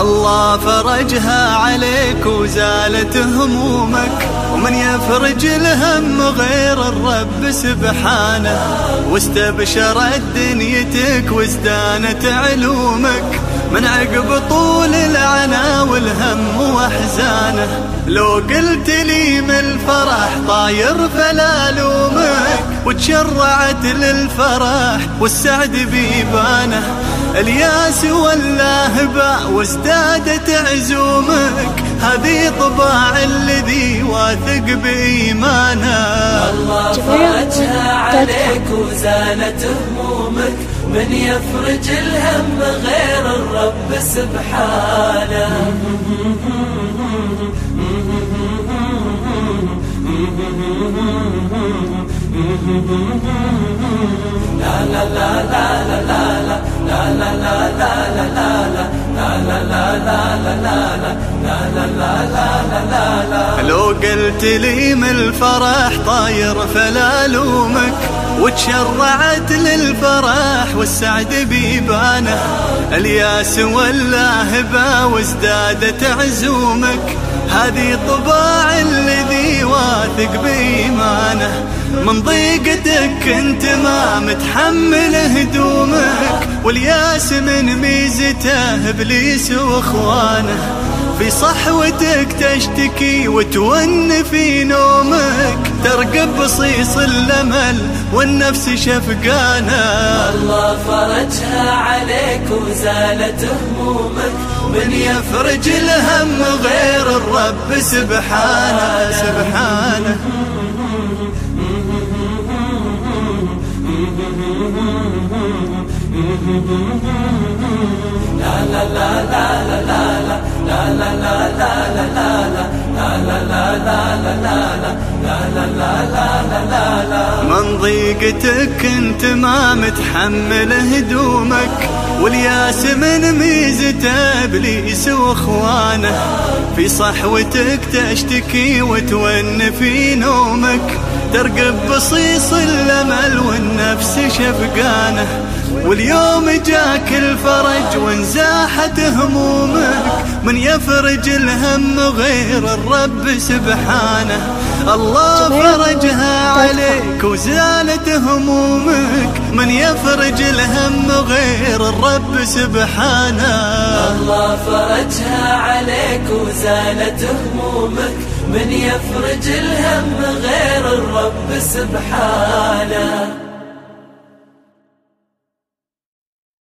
الله فرجها عليك وزالت همومك ومن يفرج الهم غير الرب سبحانه واستبشرت دنيتك وازدانت علومك. من عقب طول العنا والهم وأحزانه. لو قلت لي من الفرح طاير فلا لومك وتشرعت للفرح والسعد بيبانه. الياس واللاهبة وازدادت عزومك هذه طباع الذي واثق بإيمانه. الله فرجها عليك وزالت همومك. من يفرج الهم غير الرب سبحانه لا لا لا لا لا لا لا لا لا لا لا لا لا لا لا لا لا لا لو قلت لي من الفرح طاير فلا لومك وتشرعت للفرح والسعد بيبانه. الياس واللاهبة وازدادت عزومك هذه طباع الذي واثق بإيمانه. من ضيقتك انت ما متحمل هدومك والياس من ميزته ابليس وإخوانه. في صحوتك تشتكي وتون في نومك ترقب بصيص الأمل والنفس شفقانة. الله فرجها عليك وزالت همومك من يفرج الهم غير الرب سبحانه سبحانه. لا لا لا لا من ضيقتك انت ما متحمل هدومك والياس من ميزته إبليس وإخوانه. في صحوتك تشتكي وتون في نومك ترقب بصيص الأمل والنفس شفقانه. واليوم جاك الفرج وانزاحت همومك من يفرج الهم غير الرب سبحانه. الله فرجها عليك وزالت همومك من يفرج الهم غير الرب سبحانه. الله فرجها عليك وزالت همومك من يفرج الهم غير الرب سبحانه.